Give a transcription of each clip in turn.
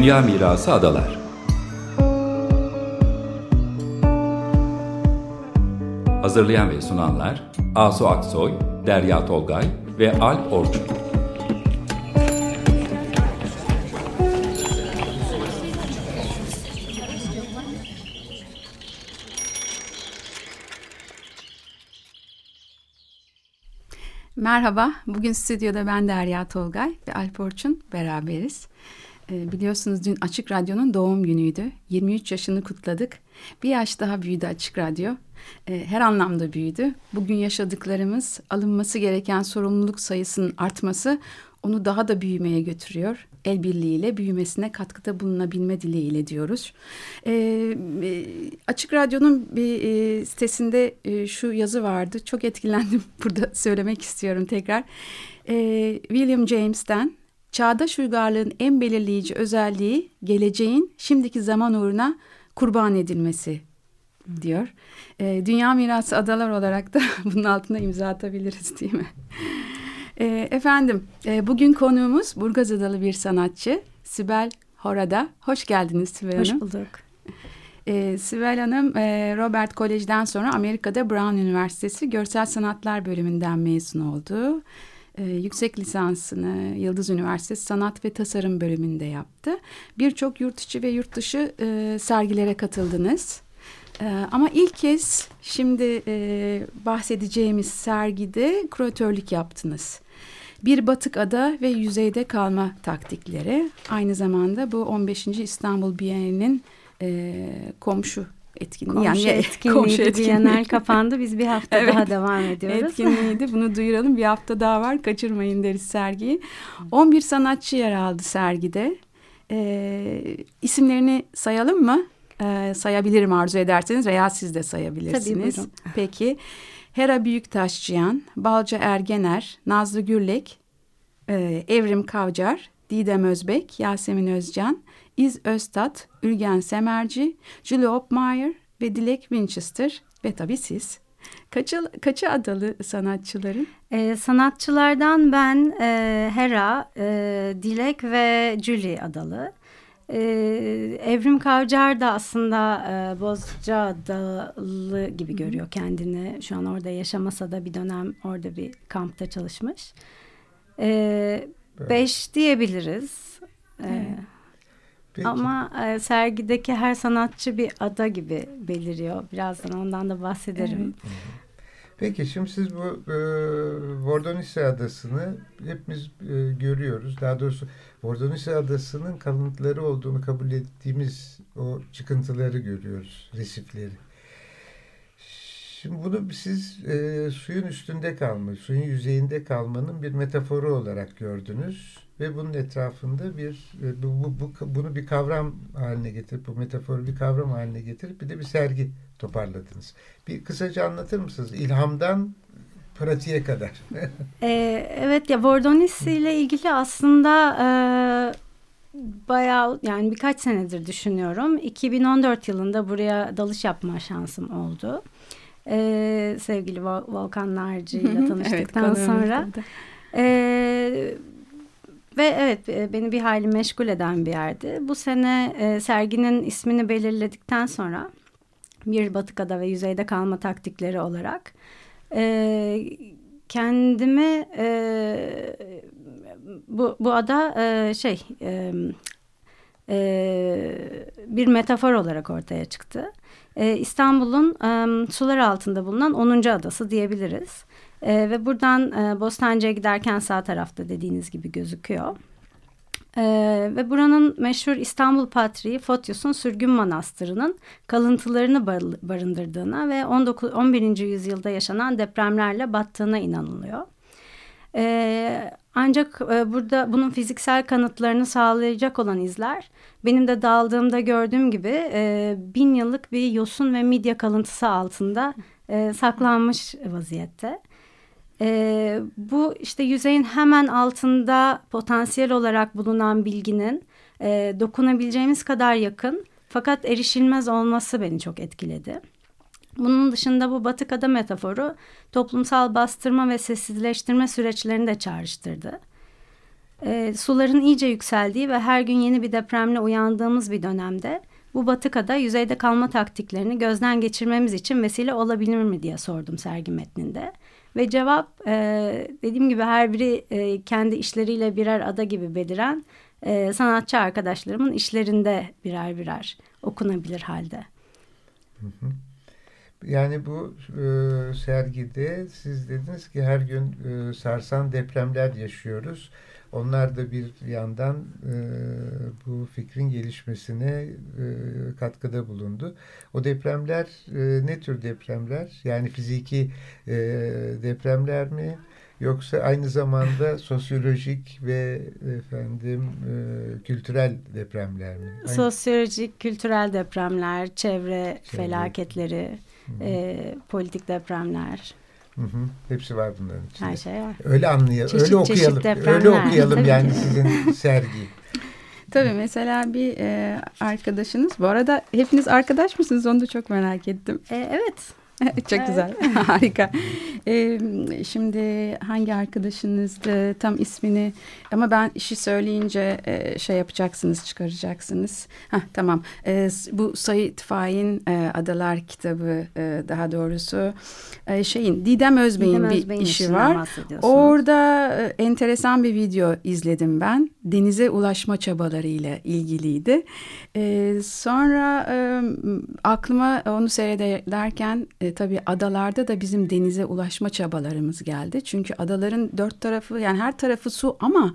Dünya Mirası Adalar Hazırlayan ve sunanlar Asu Aksoy, Derya Tolgay ve Alp Orçun. Merhaba, bugün stüdyoda ben Derya Tolgay ve Alp Orçun beraberiz. Ee, biliyorsunuz dün Açık Radyo'nun doğum günüydü. 23 yaşını kutladık. Bir yaş daha büyüdü Açık Radyo. Ee, her anlamda büyüdü. Bugün yaşadıklarımız, alınması gereken sorumluluk sayısının artması onu daha da büyümeye götürüyor. El birliğiyle büyümesine katkıda bulunabilme dileğiyle diyoruz. Ee, e, Açık Radyo'nun bir e, sitesinde e, şu yazı vardı. Çok etkilendim. Burada söylemek istiyorum tekrar. Ee, William James'ten çağdaş uygarlığın en belirleyici özelliği geleceğin şimdiki zaman uğruna kurban edilmesi diyor. E, Dünya Mirası Adalar olarak da bunun altına imza atabiliriz değil mi? E, efendim e, bugün konuğumuz Burgaz Adalı bir sanatçı Sibel Horada. Hoş geldiniz Sibel Hanım. Hoş bulduk. E, Sibel Hanım e, Robert Kolej'den sonra Amerika'da Brown Üniversitesi Görsel Sanatlar bölümünden mezun oldu. E, yüksek lisansını Yıldız Üniversitesi Sanat ve Tasarım bölümünde yaptı. Birçok yurt içi ve yurt dışı e, sergilere katıldınız. E, ama ilk kez şimdi e, bahsedeceğimiz sergide kuratörlük yaptınız. Bir batık ada ve yüzeyde kalma taktikleri. Aynı zamanda bu 15. İstanbul Bienali'nin e, komşu etkinliği. Komşu yani etkinliği, komşu etkinliği. Kapandı. Biz bir hafta evet, daha devam ediyoruz. Etkinliğiydi. Bunu duyuralım. Bir hafta daha var. Kaçırmayın deriz sergiyi. 11 sanatçı yer aldı sergide. E, isimlerini sayalım mı? E, sayabilirim arzu ederseniz veya siz de sayabilirsiniz. Tabii buyurun. Peki. Hera Büyüktaşçıyan, Balca Ergener, Nazlı Gürlek, e, Evrim Kavcar, Didem Özbek, Yasemin Özcan, İz Öztat, Ülgen Semerci, Julie Opmeyer ve Dilek Winchester ve tabii siz. Kaçı, kaçı adalı sanatçıların? Ee, sanatçılardan ben e, Hera, e, Dilek ve Julie adalı. Ee, Evrim Kavcar da aslında e, Bozcaadalı gibi görüyor kendini. Şu an orada yaşamasa da bir dönem orada bir kampta çalışmış. Ee, evet. Beş diyebiliriz. Ee, Peki. Ama e, sergideki her sanatçı bir ada gibi beliriyor. Birazdan ondan da bahsederim. Evet. Peki şimdi siz bu e, Vordonisi Adası'nı hepimiz e, görüyoruz. Daha doğrusu Vordonisi Adası'nın kalıntıları olduğunu kabul ettiğimiz o çıkıntıları görüyoruz, resifleri. Şimdi bunu siz e, suyun üstünde kalma, suyun yüzeyinde kalmanın bir metaforu olarak gördünüz ve bunun etrafında bir e, bu, bu, bu bunu bir kavram haline getirip bu metaforu bir kavram haline getirip bir de bir sergi toparladınız. Bir kısaca anlatır mısınız? İlhamdan pratiğe kadar. ee, evet ya Vordonisi ile ilgili aslında e, bayağı yani birkaç senedir düşünüyorum. 2014 yılında buraya dalış yapma şansım oldu. Ee, sevgili Volkan Narcı ile tanıştıktan evet, sonra. Ee, ve evet e, beni bir hali meşgul eden bir yerdi. Bu sene e, serginin ismini belirledikten sonra bir batıkada ve yüzeyde kalma taktikleri olarak e, kendimi e, bu, bu ada e, şey e, e, bir metafor olarak ortaya çıktı. E, İstanbul'un e, sular altında bulunan 10. adası diyebiliriz. E, ve buradan e, Bostancı'ya giderken sağ tarafta dediğiniz gibi gözüküyor. Ee, ve buranın meşhur İstanbul Patriği Fotios'un Sürgün Manastırı'nın kalıntılarını barındırdığına ve 19, 11. yüzyılda yaşanan depremlerle battığına inanılıyor. Ee, ancak e, burada bunun fiziksel kanıtlarını sağlayacak olan izler benim de daldığımda gördüğüm gibi e, bin yıllık bir yosun ve midye kalıntısı altında e, saklanmış vaziyette. E, bu işte yüzeyin hemen altında potansiyel olarak bulunan bilginin e, dokunabileceğimiz kadar yakın fakat erişilmez olması beni çok etkiledi. Bunun dışında bu batık ada metaforu toplumsal bastırma ve sessizleştirme süreçlerini de çağrıştırdı. E, suların iyice yükseldiği ve her gün yeni bir depremle uyandığımız bir dönemde bu batıkada yüzeyde kalma taktiklerini gözden geçirmemiz için vesile olabilir mi diye sordum sergi metninde. Ve cevap e, dediğim gibi her biri e, kendi işleriyle birer ada gibi beliren e, sanatçı arkadaşlarımın işlerinde birer birer okunabilir halde. Yani bu e, sergide siz dediniz ki her gün e, sarsan depremler yaşıyoruz. Onlar da bir yandan e, bu fikrin gelişmesine e, katkıda bulundu. O depremler e, ne tür depremler? Yani fiziki e, depremler mi? Yoksa aynı zamanda sosyolojik ve efendim e, kültürel depremler mi? Aynı... Sosyolojik, kültürel depremler, çevre, çevre. felaketleri, e, politik depremler. Hı hı. Hepsi var bunların içinde. Her şey var. Öyle anlayalım. Öyle okuyalım. Öyle okuyalım yani sizin sergiyi. Tabii mesela bir e, arkadaşınız. Bu arada hepiniz arkadaş mısınız? Onu da çok merak ettim. E, evet. Çok güzel. Harika. Ee, şimdi hangi arkadaşınızdı tam ismini ama ben işi söyleyince e, şey yapacaksınız çıkaracaksınız. Heh, tamam. Ee, bu Sayit Faik'in e, Adalar kitabı e, daha doğrusu e, şeyin Didem Özbey'in bir işi var. Orada e, enteresan bir video izledim ben. Denize ulaşma çabalarıyla ilgiliydi. E, sonra e, aklıma onu seyrederken e, tabii adalarda da bizim denize ulaşma çabalarımız geldi. Çünkü adaların dört tarafı yani her tarafı su ama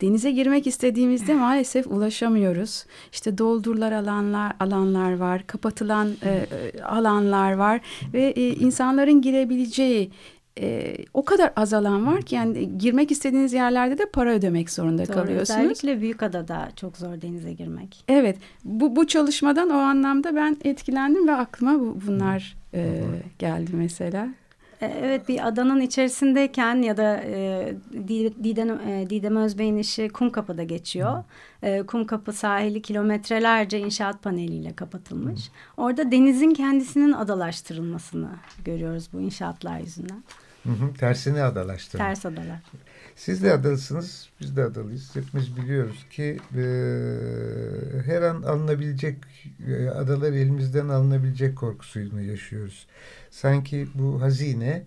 denize girmek istediğimizde maalesef ulaşamıyoruz. İşte doldurular alanlar alanlar var, kapatılan e, e, alanlar var ve e, insanların girebileceği e, o kadar az alan var ki yani girmek istediğiniz yerlerde de para ödemek zorunda Doğru, kalıyorsunuz. Özellikle büyük adada çok zor denize girmek. Evet bu, bu çalışmadan o anlamda ben etkilendim ve aklıma bu, bunlar e, geldi mesela. E, evet bir adanın içerisindeyken ya da e, Didem, e, Didem Özbey'in işi Kumkapı'da geçiyor. E, Kumkapı sahili kilometrelerce inşaat paneliyle kapatılmış. Orada denizin kendisinin adalaştırılmasını görüyoruz bu inşaatlar yüzünden. Hı hı, tersine adalaştırma. Ters adalar. Siz de adalısınız, biz de adalıyız. Hepimiz biliyoruz ki e, her an alınabilecek, e, adalar elimizden alınabilecek korkusuyla yaşıyoruz. Sanki bu hazine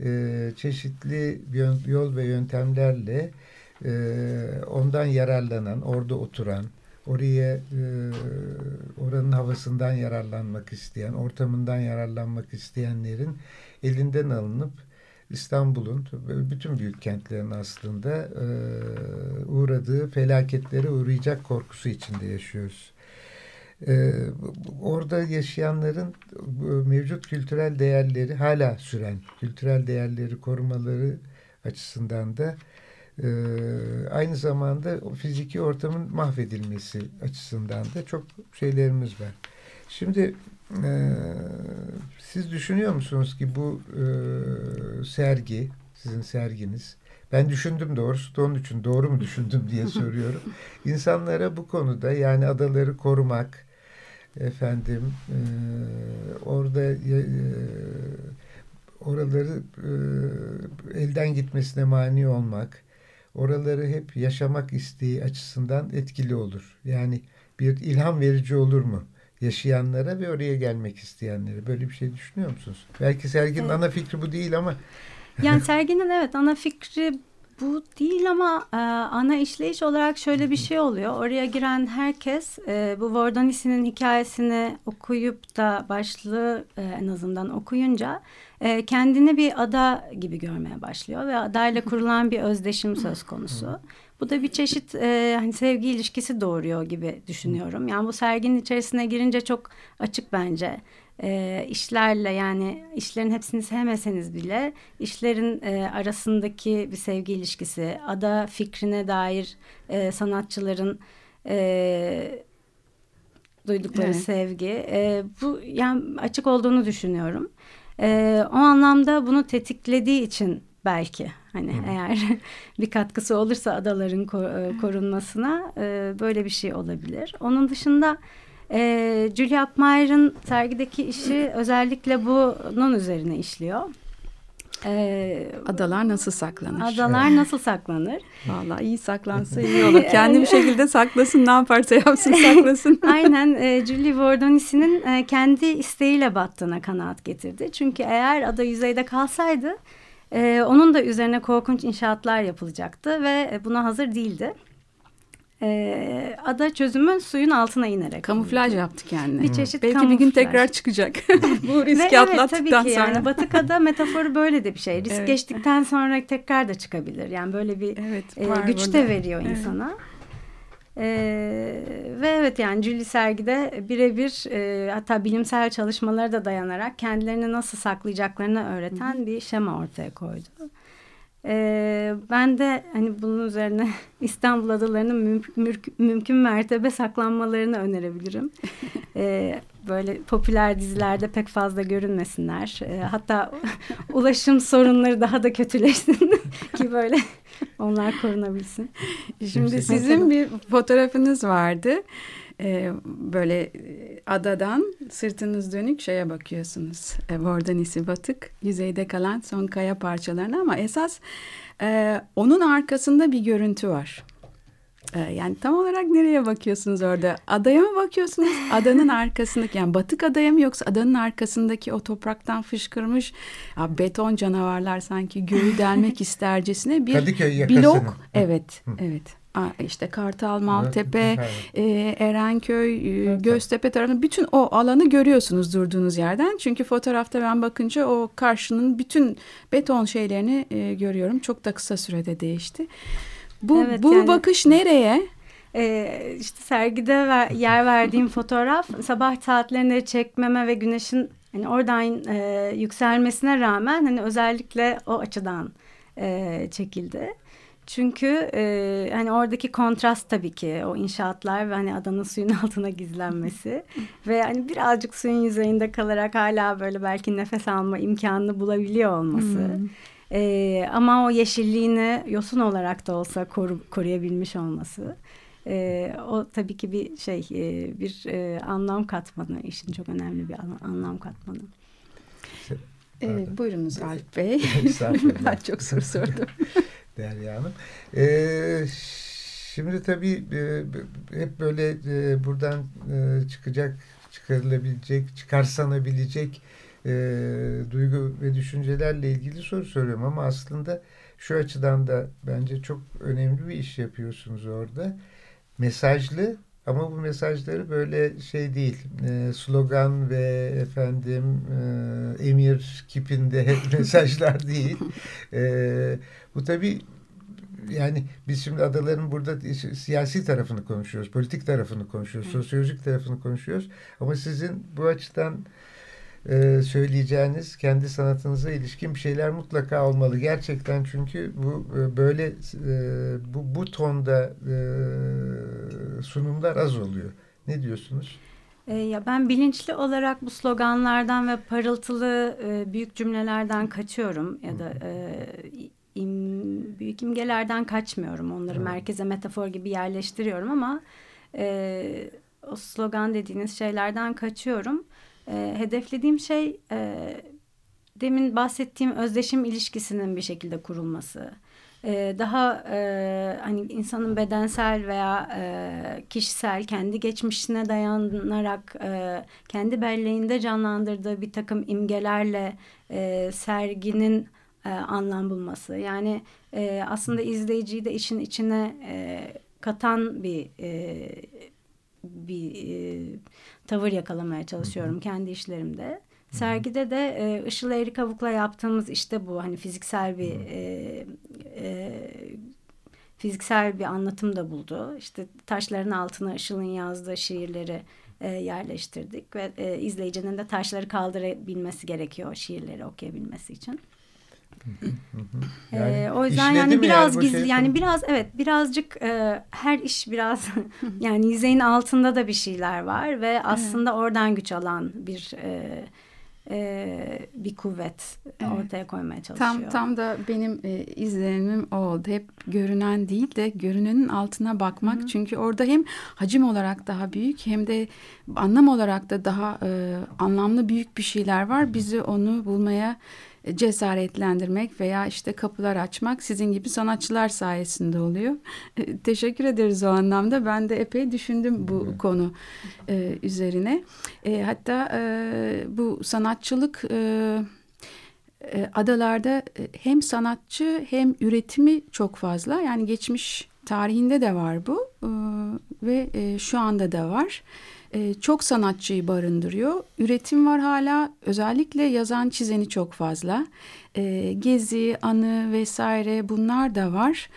e, çeşitli yol ve yöntemlerle e, ondan yararlanan, orada oturan, oraya e, oranın havasından yararlanmak isteyen, ortamından yararlanmak isteyenlerin elinden alınıp İstanbul'un bütün büyük kentlerin aslında e, uğradığı felaketlere uğrayacak korkusu içinde yaşıyoruz. E, orada yaşayanların mevcut kültürel değerleri hala süren kültürel değerleri korumaları açısından da e, aynı zamanda fiziki ortamın mahvedilmesi açısından da çok şeylerimiz var. Şimdi ee, siz düşünüyor musunuz ki bu e, sergi, sizin serginiz, ben düşündüm doğrusu da onun için doğru mu düşündüm diye soruyorum. İnsanlara bu konuda yani adaları korumak, efendim e, orada e, oraları e, elden gitmesine mani olmak, oraları hep yaşamak isteği açısından etkili olur. Yani bir ilham verici olur mu? Yaşayanlara ve oraya gelmek isteyenlere. Böyle bir şey düşünüyor musunuz? Belki serginin evet. ana fikri bu değil ama. Yani serginin evet ana fikri bu değil ama e, ana işleyiş olarak şöyle bir şey oluyor. Oraya giren herkes e, bu Vordonisi'nin hikayesini okuyup da başlığı e, en azından okuyunca e, kendini bir ada gibi görmeye başlıyor ve adayla kurulan bir özdeşim söz konusu. Bu da bir çeşit e, hani sevgi ilişkisi doğuruyor gibi düşünüyorum. Yani bu serginin içerisine girince çok açık bence. E, işlerle yani işlerin hepsini sevmeseniz bile işlerin e, arasındaki bir sevgi ilişkisi, ada fikrine dair e, sanatçıların e, duydukları evet. sevgi e, bu yani açık olduğunu düşünüyorum. E, o anlamda bunu tetiklediği için belki hani Hı. eğer bir katkısı olursa adaların e, korunmasına e, böyle bir şey olabilir. Onun dışında e, Julia Mayer'ın sergideki işi özellikle bunun üzerine işliyor. Ee, adalar nasıl saklanır? Adalar nasıl saklanır? Vallahi iyi saklansa iyi olur. Kendi bir şekilde saklasın ne yaparsa yapsın saklasın. Aynen e, Julie Vordonisi'nin e, kendi isteğiyle battığına kanaat getirdi. Çünkü eğer ada yüzeyde kalsaydı e, onun da üzerine korkunç inşaatlar yapılacaktı ve buna hazır değildi. E, ada çözümü suyun altına inerek. Kamuflaj yaptı kendine. Bir çeşit Belki kamuflaj. bir gün tekrar çıkacak. Bu riski Ve atlattıktan evet, tabii ki sonra. Yani batık ada metaforu böyle de bir şey. Risk Evet. geçtikten sonra tekrar da çıkabilir. Yani böyle bir Evet, e, güç burada. de veriyor Evet. insana. E, ve evet yani Julie sergide birebir e, hatta bilimsel çalışmalara da dayanarak kendilerini nasıl saklayacaklarını öğreten bir şema ortaya koydu. E, ben de hani bunun üzerine İstanbul adalarının müm- mürk- mümkün mertebe saklanmalarını önerebilirim. E, böyle popüler dizilerde pek fazla görünmesinler. E, hatta ulaşım sorunları daha da kötüleşsin ki böyle onlar korunabilsin. Şimdi sizin bir fotoğrafınız vardı. Ee, böyle e, adadan sırtınız dönük şeye bakıyorsunuz. E, Vordanisi batık, yüzeyde kalan son kaya parçalarına ama esas e, onun arkasında bir görüntü var. E, yani tam olarak nereye bakıyorsunuz orada? Adaya mı bakıyorsunuz? Adanın arkasındaki yani batık adaya mı yoksa adanın arkasındaki o topraktan fışkırmış ya beton canavarlar sanki göğü delmek istercesine bir blok. Evet, evet. Aa, işte Kartal, Maltepe, Evet. e, Erenköy, e. Göztepe tarafında bütün o alanı görüyorsunuz durduğunuz yerden. Çünkü fotoğrafta ben bakınca o karşının bütün beton şeylerini e, görüyorum. Çok da kısa sürede değişti. Bu Evet, bu yani- bakış nereye? Ee, işte sergide ver- yer verdiğim fotoğraf sabah saatlerinde çekmeme ve güneşin hani oradan e, yükselmesine rağmen hani özellikle o açıdan e, çekildi. Çünkü e, hani oradaki kontrast tabii ki o inşaatlar ve hani adanın suyun altına gizlenmesi ve hani birazcık suyun yüzeyinde kalarak hala böyle belki nefes alma imkanını bulabiliyor olması. Hmm. Ee, ama o yeşilliğini yosun olarak da olsa koru, koruyabilmiş olması. Ee, o tabii ki bir şey e, bir e, anlam katmanı işin çok önemli bir an- anlam katmanı. E, Pardon. buyurunuz Alp Bey. Ben çok soru sordum. Derya Hanım. Ee, şimdi tabii e, hep böyle e, buradan e, çıkacak, çıkarılabilecek, çıkarsanabilecek e, duygu ve düşüncelerle ilgili soru soruyorum ama aslında şu açıdan da bence çok önemli bir iş yapıyorsunuz orada. Mesajlı ama bu mesajları böyle şey değil, e, slogan ve efendim e, emir kipinde mesajlar değil. E, bu tabii yani biz şimdi adaların burada siyasi tarafını konuşuyoruz, politik tarafını konuşuyoruz, sosyolojik tarafını konuşuyoruz. Ama sizin bu açıdan e, söyleyeceğiniz kendi sanatınıza ilişkin bir şeyler mutlaka olmalı. Gerçekten çünkü bu e, böyle e, bu, bu tonda e, sunumlar az oluyor. Ne diyorsunuz? Ee, ya ben bilinçli olarak bu sloganlardan ve parıltılı e, büyük cümlelerden kaçıyorum ya da e, im- büyük imgelerden kaçmıyorum. Onları merkeze metafor gibi yerleştiriyorum ama e, o slogan dediğiniz şeylerden kaçıyorum. E, hedeflediğim şey e, demin bahsettiğim özdeşim ilişkisinin bir şekilde kurulması. E, daha e, hani insanın bedensel veya e, kişisel kendi geçmişine dayanarak e, kendi belleğinde canlandırdığı bir takım imgelerle e, serginin e, anlam bulması. Yani e, aslında izleyiciyi de işin içine e, katan bir e, bir e, tavır yakalamaya çalışıyorum kendi işlerimde. Sergide de e, Işıl Eğrikavuk'la yaptığımız işte bu hani fiziksel bir e, e, fiziksel bir anlatım da buldu. İşte taşların altına Işıl'ın yazdığı şiirleri e, yerleştirdik ve e, izleyicinin de taşları kaldırabilmesi gerekiyor şiirleri okuyabilmesi için. Ee, o yüzden yani biraz bu gizli şey? yani biraz evet birazcık e, her iş biraz yani yüzeyin altında da bir şeyler var ve aslında oradan güç alan bir e, e, bir kuvvet Evet. ortaya koymaya çalışıyor. Tam tam da benim e, izlenimim o oldu. Hep görünen değil de görünenin altına bakmak. Çünkü orada hem hacim olarak daha büyük hem de anlam olarak da daha e, anlamlı büyük bir şeyler var. Bizi onu bulmaya cesaretlendirmek veya işte kapılar açmak sizin gibi sanatçılar sayesinde oluyor. E, teşekkür ederiz o anlamda. Ben de epey düşündüm bu evet. konu e, üzerine. E, hatta e, bu sanatçılık e, e adalarda e, hem sanatçı hem üretimi çok fazla. Yani geçmiş tarihinde de var bu e, ve e, şu anda da var e, çok sanatçıyı barındırıyor. Üretim var hala özellikle yazan çizeni çok fazla. E, gezi, anı vesaire bunlar da var.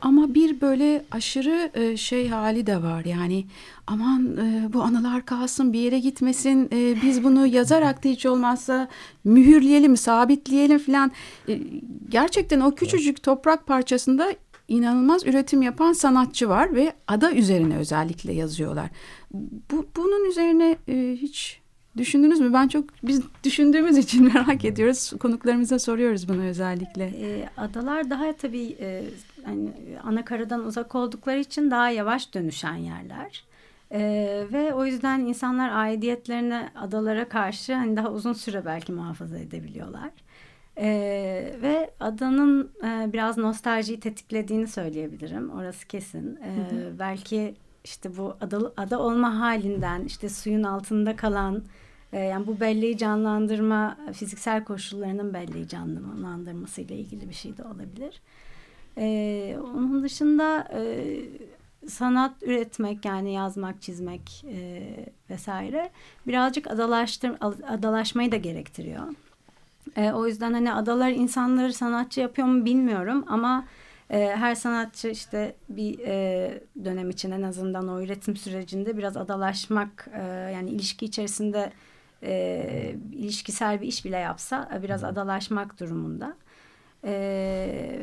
Ama bir böyle aşırı e, şey hali de var yani aman e, bu anılar kalsın bir yere gitmesin e, biz bunu yazarak da hiç olmazsa mühürleyelim sabitleyelim falan. E, gerçekten o küçücük toprak parçasında inanılmaz üretim yapan sanatçı var ve ada üzerine özellikle yazıyorlar. Bu, bunun üzerine e, hiç düşündünüz mü? Ben çok biz düşündüğümüz için merak ediyoruz. Konuklarımıza soruyoruz bunu özellikle. E, adalar daha tabii e, hani ana karadan uzak oldukları için daha yavaş dönüşen yerler. Ee, ve o yüzden insanlar aidiyetlerini adalara karşı hani daha uzun süre belki muhafaza edebiliyorlar. Ee, ve adanın e, biraz nostaljiyi tetiklediğini söyleyebilirim. Orası kesin. Ee, hı hı. Belki işte bu ada, ada olma halinden işte suyun altında kalan e, yani bu belleği canlandırma fiziksel koşullarının belleği canlandırması ile ilgili bir şey de olabilir. Ee, onun dışında e, sanat üretmek yani yazmak, çizmek e, vesaire birazcık adalaştır, adalaşmayı da gerektiriyor. E, o yüzden hani adalar insanları sanatçı yapıyor mu bilmiyorum ama e, her sanatçı işte bir e, dönem için en azından o üretim sürecinde biraz adalaşmak e, yani ilişki içerisinde e, ilişkisel bir iş bile yapsa biraz adalaşmak durumunda. E,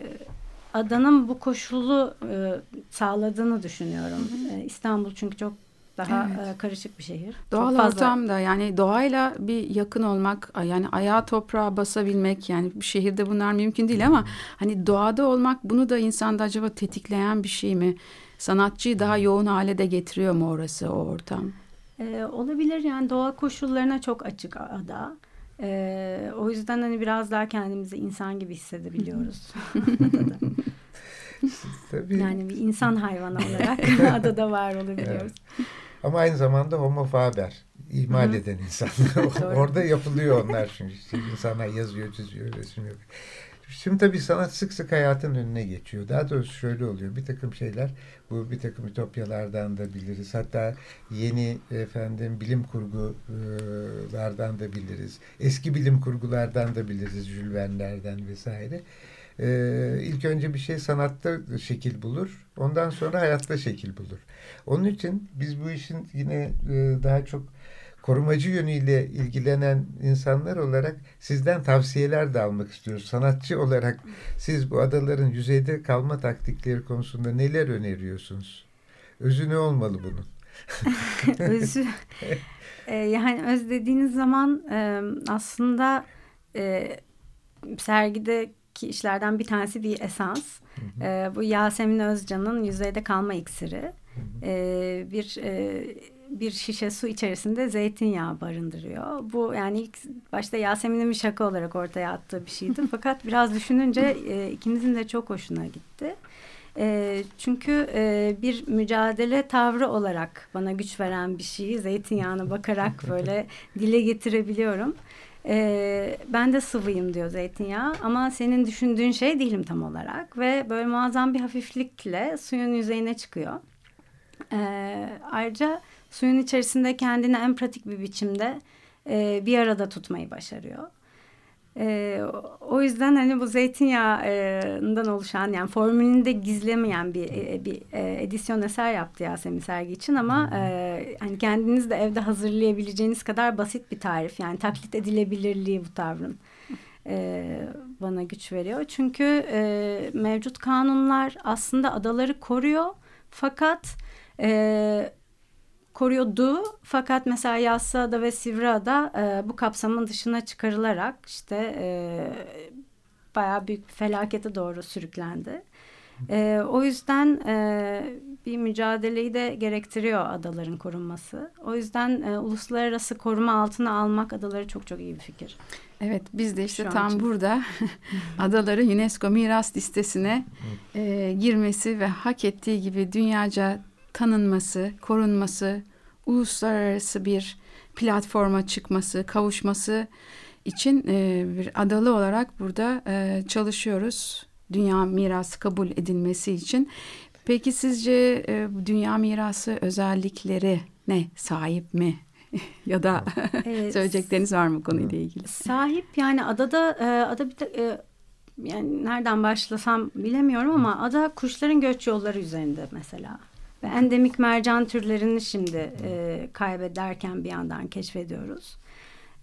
adanın bu koşulu e, sağladığını düşünüyorum. E, İstanbul çünkü çok daha evet. Karışık bir şehir. Doğal Çok ortamda yani doğayla bir yakın olmak yani ayağa toprağa basabilmek yani bir şehirde bunlar mümkün değil ama hani doğada olmak bunu da insanda acaba tetikleyen bir şey mi? Sanatçıyı daha yoğun hale de getiriyor mu orası o ortam? Ee, olabilir yani doğa koşullarına çok açık ada. Ee, o yüzden hani biraz daha kendimizi insan gibi hissedebiliyoruz Tabii. Yani bir insan hayvanı olarak adada var olabiliyoruz. Evet. Ama aynı zamanda homo faber. ihmal eden insanlar. Orada yapılıyor onlar çünkü. İnsanlar yazıyor, çiziyor, resim yapıyor. Şimdi tabii sanat sık sık hayatın önüne geçiyor. Daha doğrusu şöyle oluyor. Bir takım şeyler bu bir takım ütopyalardan da biliriz. Hatta yeni efendim bilim kurgulardan da biliriz. Eski bilim kurgulardan da biliriz. Jülvenlerden vesaire. Ee, ilk önce bir şey sanatta şekil bulur. Ondan sonra hayatta şekil bulur. Onun için biz bu işin yine e, daha çok korumacı yönüyle ilgilenen insanlar olarak sizden tavsiyeler de almak istiyoruz. Sanatçı olarak siz bu adaların yüzeyde kalma taktikleri konusunda neler öneriyorsunuz? Özü ne olmalı bunun? Özü e, yani öz dediğiniz zaman e, aslında e, sergideki işlerden bir tanesi bir esans. Hı hı. E, bu Yasemin Özcan'ın yüzeyde kalma iksiri e, bir e, bir şişe su içerisinde zeytinyağı barındırıyor. Bu yani ilk başta Yasemin'in bir şaka olarak ortaya attığı bir şeydi. Fakat biraz düşününce e, ikimizin de çok hoşuna gitti. E, çünkü e, bir mücadele tavrı olarak bana güç veren bir şeyi zeytinyağına bakarak böyle dile getirebiliyorum. E, ben de sıvıyım diyor zeytinyağı ama senin düşündüğün şey değilim tam olarak ve böyle muazzam bir hafiflikle suyun yüzeyine çıkıyor. E, ayrıca suyun içerisinde kendini en pratik bir biçimde e, bir arada tutmayı başarıyor. E, o yüzden hani bu zeytinyağından oluşan yani formülünü de gizlemeyen bir, e, bir e, edisyon eser yaptı Yasemin Sergi için ama e, hani kendiniz de evde hazırlayabileceğiniz kadar basit bir tarif yani taklit edilebilirliği bu tavrın e, bana güç veriyor. Çünkü e, mevcut kanunlar aslında adaları koruyor fakat e, koruyordu. Fakat mesela Yassıada ve Sivriada e, bu kapsamın dışına çıkarılarak işte e, bayağı büyük bir felakete doğru sürüklendi. E, o yüzden e, bir mücadeleyi de gerektiriyor adaların korunması. O yüzden e, uluslararası koruma altına almak adaları çok çok iyi bir fikir. Evet biz de işte tam için. burada adaları UNESCO miras listesine e, girmesi ve hak ettiği gibi dünyaca tanınması, korunması, uluslararası bir platforma çıkması, kavuşması için e, bir adalı olarak burada e, çalışıyoruz. Dünya mirası kabul edilmesi için. Peki sizce e, dünya mirası özellikleri ne? Sahip mi? ya da evet. söyleyecekleriniz var mı konuyla ilgili? Sahip yani adada e, ada bir e, yani nereden başlasam bilemiyorum ama ada kuşların göç yolları üzerinde mesela. Ve endemik mercan türlerini şimdi e, kaybederken bir yandan keşfediyoruz.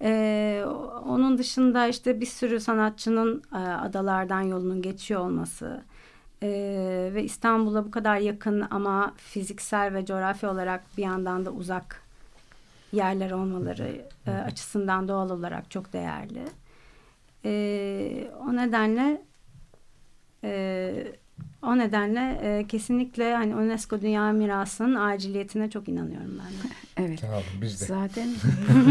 E, onun dışında işte bir sürü sanatçının e, adalardan yolunun geçiyor olması e, ve İstanbul'a bu kadar yakın ama fiziksel ve coğrafi olarak bir yandan da uzak yerler olmaları e, açısından doğal olarak çok değerli. E, o nedenle e, o nedenle e, kesinlikle hani UNESCO Dünya Mirası'nın aciliyetine çok inanıyorum ben de. Evet. Olun biz de. Zaten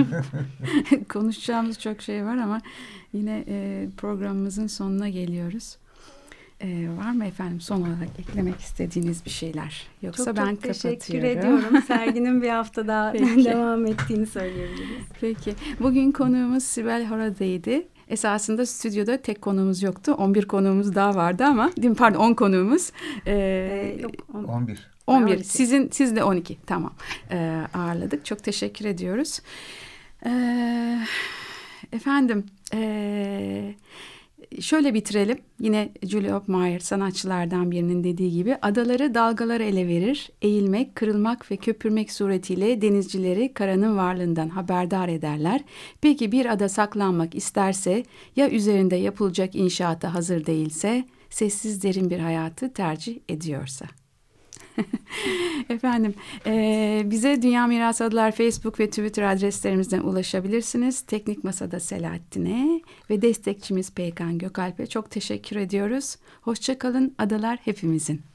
konuşacağımız çok şey var ama yine e, programımızın sonuna geliyoruz. Ee, var mı efendim son olarak eklemek istediğiniz bir şeyler? Yoksa çok, ben çok kapatıyorum. teşekkür ediyorum. Serginin bir hafta daha devam ettiğini söyleyebiliriz. Peki. Bugün konuğumuz Sibel Horaday'dı. Esasında stüdyoda tek konuğumuz yoktu. 11 konuğumuz daha vardı ama değil mi? Pardon 10 konuğumuz. Ee, ee, yok 11. 11. 12. Sizin siz de 12. Tamam. Ee, ağırladık. Çok teşekkür ediyoruz. Ee, efendim eee şöyle bitirelim. Yine Julie Opmeyer sanatçılardan birinin dediği gibi adaları dalgalar ele verir. Eğilmek, kırılmak ve köpürmek suretiyle denizcileri karanın varlığından haberdar ederler. Peki bir ada saklanmak isterse ya üzerinde yapılacak inşaata hazır değilse, sessiz derin bir hayatı tercih ediyorsa. Efendim e, bize Dünya Mirası Adalar Facebook ve Twitter adreslerimizden ulaşabilirsiniz. Teknik Masada Selahattin'e ve destekçimiz Peykan Gökalp'e çok teşekkür ediyoruz. Hoşçakalın adalar hepimizin.